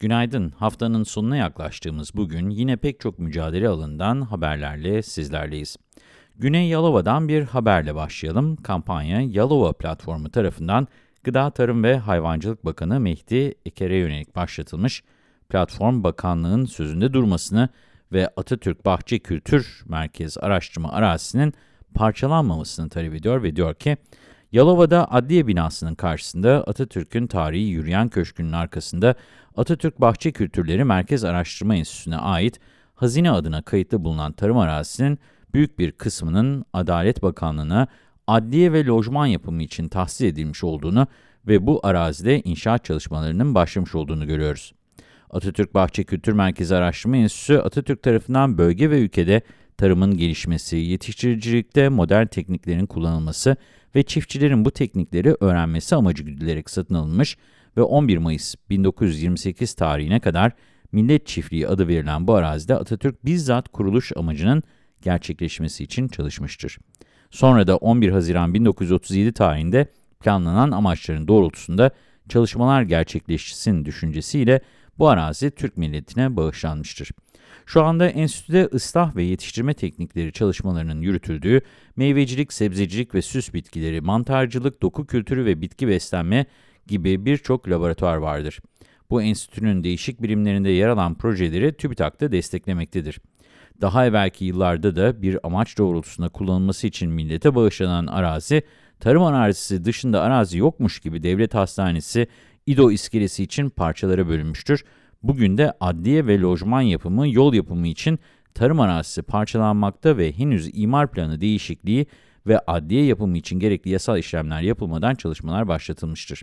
Günaydın. Haftanın sonuna yaklaştığımız bugün yine pek çok mücadele alanından haberlerle sizlerleyiz. Güney Yalova'dan bir haberle başlayalım. Kampanya Yalova platformu tarafından Gıda Tarım ve Hayvancılık Bakanı Mehdi Eker'e yönelik başlatılmış. Platform bakanlığın sözünde durmasını ve Atatürk Bahçe Kültür Merkezi araştırma arazisinin parçalanmamasını talep ediyor ve diyor ki, Yalova'da adliye binasının karşısında Atatürk'ün tarihi yürüyen köşkünün arkasında Atatürk Bahçe Kültürleri Merkez Araştırma Enstitüsü'ne ait hazine adına kayıtlı bulunan tarım arazisinin büyük bir kısmının Adalet Bakanlığı'na adliye ve lojman yapımı için tahsis edilmiş olduğunu ve bu arazide inşaat çalışmalarının başlamış olduğunu görüyoruz. Atatürk Bahçe Kültür Merkezi Araştırma Enstitüsü, Atatürk tarafından bölge ve ülkede tarımın gelişmesi, yetiştiricilikte modern tekniklerin kullanılması ve çiftçilerin bu teknikleri öğrenmesi amacı güdülerek satın alınmış ve 11 Mayıs 1928 tarihine kadar Millet Çiftliği adı verilen bu arazide Atatürk bizzat kuruluş amacının gerçekleşmesi için çalışmıştır. Sonra da 11 Haziran 1937 tarihinde planlanan amaçların doğrultusunda çalışmalar gerçekleşsin düşüncesiyle bu arazi Türk milletine bağışlanmıştır. Şu anda enstitüde ıslah ve yetiştirme teknikleri çalışmalarının yürütüldüğü, meyvecilik, sebzecilik ve süs bitkileri, mantarcılık, doku kültürü ve bitki beslenme gibi birçok laboratuvar vardır. Bu enstitünün değişik birimlerinde yer alan projeleri TÜBİTAK'ta desteklemektedir. Daha evvelki yıllarda da bir amaç doğrultusunda kullanılması için millete bağışlanan arazi, tarım arazisi dışında arazi yokmuş gibi devlet hastanesi, İDO iskelesi için parçalara bölünmüştür. Bugün de adliye ve lojman yapımı, yol yapımı için tarım arazisi parçalanmakta ve henüz imar planı değişikliği ve adliye yapımı için gerekli yasal işlemler yapılmadan çalışmalar başlatılmıştır.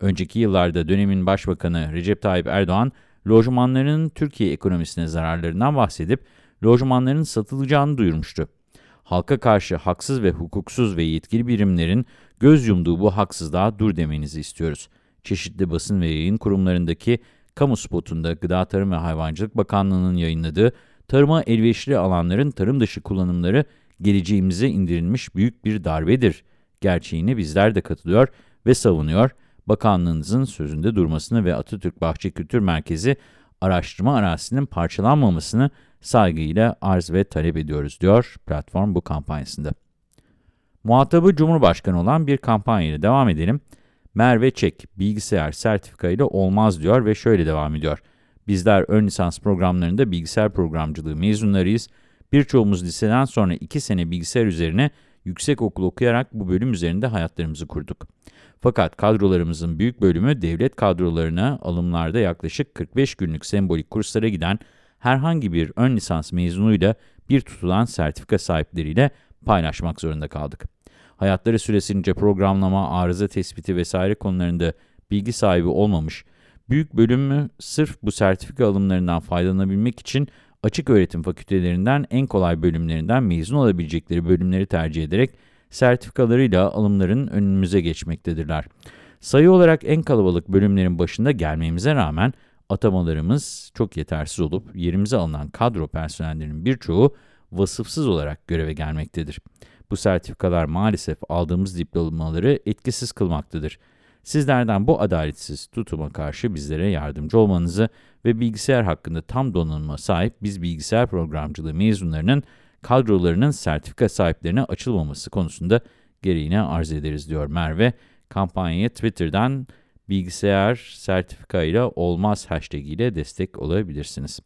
Önceki yıllarda dönemin başbakanı Recep Tayyip Erdoğan, lojmanların Türkiye ekonomisine zararlarından bahsedip, lojmanların satılacağını duyurmuştu. Halka karşı haksız ve hukuksuz ve yetkili birimlerin göz yumduğu bu haksızlığa dur demenizi istiyoruz. Çeşitli basın ve yayın kurumlarındaki kamu spotunda Gıda Tarım ve Hayvancılık Bakanlığı'nın yayınladığı tarıma elverişli alanların tarım dışı kullanımları geleceğimize indirilmiş büyük bir darbedir gerçeğini bizler de katılıyor ve savunuyor. Bakanlığınızın sözünde durmasını ve Atatürk Bahçe Kültür Merkezi araştırma arazisinin parçalanmamasını saygıyla arz ve talep ediyoruz diyor platform bu kampanyasında. Muhatabı Cumhurbaşkanı olan bir kampanyayla devam edelim. Merve Çek, bilgisayar sertifika olmaz diyor ve şöyle devam ediyor. Bizler ön lisans programlarında bilgisayar programcılığı mezunlarıyız. Birçoğumuz liseden sonra 2 sene bilgisayar üzerine yüksek okul okuyarak bu bölüm üzerinde hayatlarımızı kurduk. Fakat kadrolarımızın büyük bölümü devlet kadrolarına alımlarda yaklaşık 45 günlük sembolik kurslara giden herhangi bir ön lisans mezunuyla bir tutulan sertifika sahipleriyle paylaşmak zorunda kaldık. Hayatları süresince programlama, arıza tespiti vesaire konularında bilgi sahibi olmamış, büyük bölümü sırf bu sertifika alımlarından faydalanabilmek için açık öğretim fakültelerinden en kolay bölümlerinden mezun olabilecekleri bölümleri tercih ederek sertifikalarıyla alımların önümüze geçmektedirler. Sayı olarak en kalabalık bölümlerin başında gelmemize rağmen atamalarımız çok yetersiz olup yerimize alınan kadro personellerinin birçoğu vasıfsız olarak göreve gelmektedir. Bu sertifikalar maalesef aldığımız diplomaları etkisiz kılmaktadır. Sizlerden bu adaletsiz tutuma karşı bizlere yardımcı olmanızı ve bilgisayar hakkında tam donanıma sahip biz bilgisayar programcılığı mezunlarının kadrolarının sertifika sahiplerine açılmaması konusunda gereğini arz ederiz diyor Merve. Kampanyaya Twitter'dan bilgisayar sertifika ile olmaz hashtag ile destek olabilirsiniz.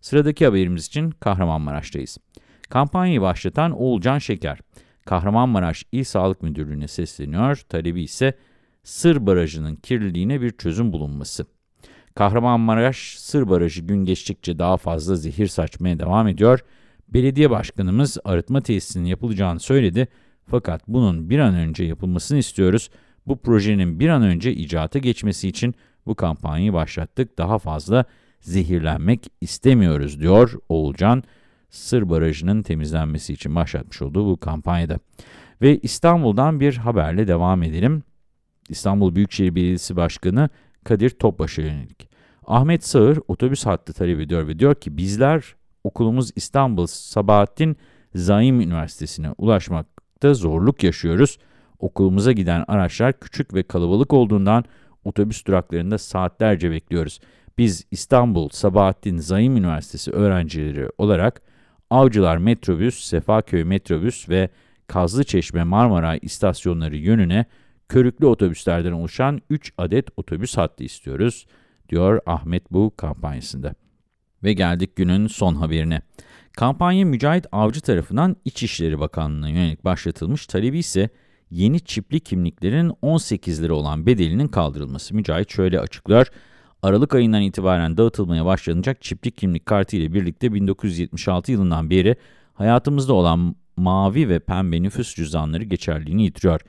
Sıradaki haberimiz için Kahramanmaraş'tayız. Kampanyayı başlatan Oğulcan Şeker, Kahramanmaraş İl Sağlık Müdürlüğü'ne sesleniyor. Talebi ise Sır Barajı'nın kirliliğine bir çözüm bulunması. Kahramanmaraş Sır Barajı gün geçtikçe daha fazla zehir saçmaya devam ediyor. Belediye başkanımız arıtma tesisinin yapılacağını söyledi. Fakat bunun bir an önce yapılmasını istiyoruz. Bu projenin bir an önce icata geçmesi için bu kampanyayı başlattık. Daha fazla zehirlenmek istemiyoruz diyor Oğulcan. Sır Barajı'nın temizlenmesi için başlatmış olduğu bu kampanyada. Ve İstanbul'dan bir haberle devam edelim. İstanbul Büyükşehir Belediyesi Başkanı Kadir Topbaş'a yönelik. Ahmet Sağır otobüs hattı talep ediyor ve diyor ki bizler okulumuz İstanbul Sabahattin Zaim Üniversitesi'ne ulaşmakta zorluk yaşıyoruz. Okulumuza giden araçlar küçük ve kalabalık olduğundan otobüs duraklarında saatlerce bekliyoruz. Biz İstanbul Sabahattin Zaim Üniversitesi öğrencileri olarak Avcılar Metrobüs, Sefaköy Metrobüs ve Kazlıçeşme Marmara istasyonları yönüne körüklü otobüslerden oluşan 3 adet otobüs hattı istiyoruz, diyor Ahmet bu kampanyasında. Ve geldik günün son haberine. Kampanya Mücahit Avcı tarafından İçişleri Bakanlığı'na yönelik başlatılmış talebi ise yeni çipli kimliklerin 18 lira olan bedelinin kaldırılması. Mücahit şöyle açıklıyor. Aralık ayından itibaren dağıtılmaya başlanacak çipli kimlik kartı ile birlikte 1976 yılından beri hayatımızda olan mavi ve pembe nüfus cüzdanları geçerliliğini yitiriyor.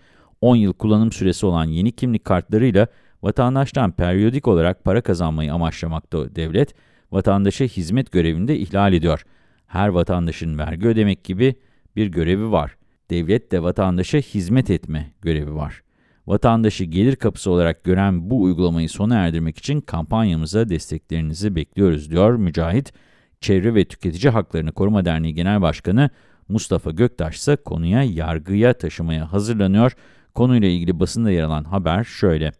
10 yıl kullanım süresi olan yeni kimlik kartlarıyla vatandaştan periyodik olarak para kazanmayı amaçlamakta devlet, vatandaşa hizmet görevini de ihlal ediyor. Her vatandaşın vergi ödemek gibi bir görevi var. Devlet de vatandaşa hizmet etme görevi var. Vatandaşı gelir kapısı olarak gören bu uygulamayı sona erdirmek için kampanyamıza desteklerinizi bekliyoruz, diyor Mücahit. Çevre ve Tüketici Haklarını Koruma Derneği Genel Başkanı Mustafa Göktaş ise konuya yargıya taşımaya hazırlanıyor. Konuyla ilgili basında yer alan haber şöyle.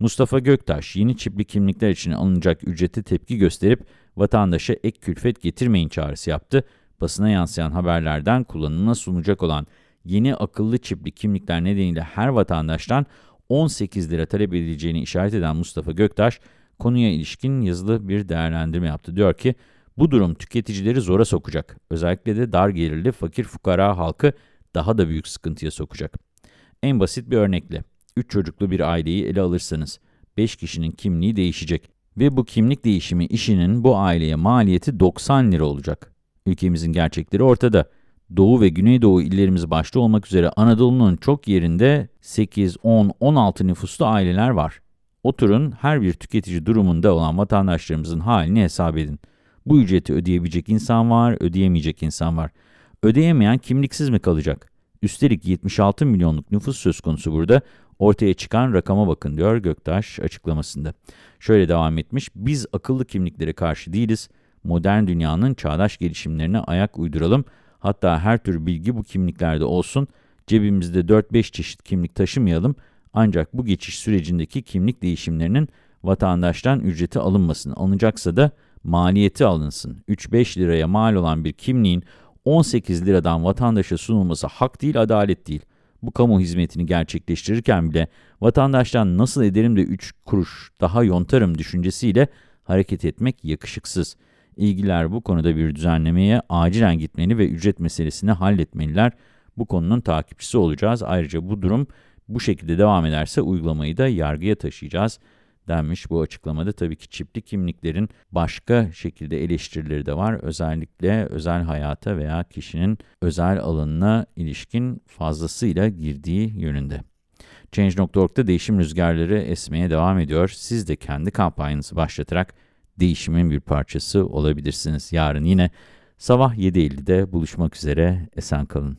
Mustafa Göktaş, yeni çipli kimlikler için alınacak ücrete tepki gösterip vatandaşa ek külfet getirmeyin çağrısı yaptı. Basına yansıyan haberlerden kullanımına sunulacak olan yeni akıllı çipli kimlikler nedeniyle her vatandaştan 18 lira talep edileceğini işaret eden Mustafa Göktaş, konuya ilişkin yazılı bir değerlendirme yaptı. Diyor ki, bu durum tüketicileri zora sokacak. Özellikle de dar gelirli fakir fukara halkı daha da büyük sıkıntıya sokacak. En basit bir örnekle, 3 çocuklu bir aileyi ele alırsanız, 5 kişinin kimliği değişecek ve bu kimlik değişimi işinin bu aileye maliyeti 90 lira olacak. Ülkemizin gerçekleri ortada. Doğu ve Güneydoğu illerimiz başta olmak üzere Anadolu'nun çok yerinde 8, 10, 16 nüfuslu aileler var. Oturun her bir tüketici durumunda olan vatandaşlarımızın halini hesap edin. Bu ücreti ödeyebilecek insan var, ödeyemeyecek insan var. Ödeyemeyen kimliksiz mi kalacak? Üstelik 76 milyonluk nüfus söz konusu burada. Ortaya çıkan rakama bakın diyor Göktaş açıklamasında. Şöyle devam etmiş, biz akıllı kimliklere karşı değiliz. Modern dünyanın çağdaş gelişimlerine ayak uyduralım. Hatta her tür bilgi bu kimliklerde olsun. Cebimizde 4-5 çeşit kimlik taşımayalım. Ancak bu geçiş sürecindeki kimlik değişimlerinin vatandaştan ücreti alınmasın. Alınacaksa da maliyeti alınsın. 3-5 liraya mal olan bir kimliğin 18 liradan vatandaşa sunulması hak değil, adalet değil. Bu kamu hizmetini gerçekleştirirken bile vatandaştan nasıl ederim de 3 kuruş daha yontarım düşüncesiyle hareket etmek yakışıksız. İlgiler bu konuda bir düzenlemeye acilen gitmeli ve ücret meselesini halletmeliler. Bu konunun takipçisi olacağız. Ayrıca bu durum bu şekilde devam ederse uygulamayı da yargıya taşıyacağız denmiş bu açıklamada. Tabii ki çipli kimliklerin başka şekilde eleştirileri de var. Özellikle özel hayata veya kişinin özel alanına ilişkin fazlasıyla girdiği yönünde. Change.org'da değişim rüzgarları esmeye devam ediyor. Siz de kendi kampanyanızı başlatarak değişimin bir parçası olabilirsiniz. Yarın yine sabah 7.50'de buluşmak üzere. Esen kalın.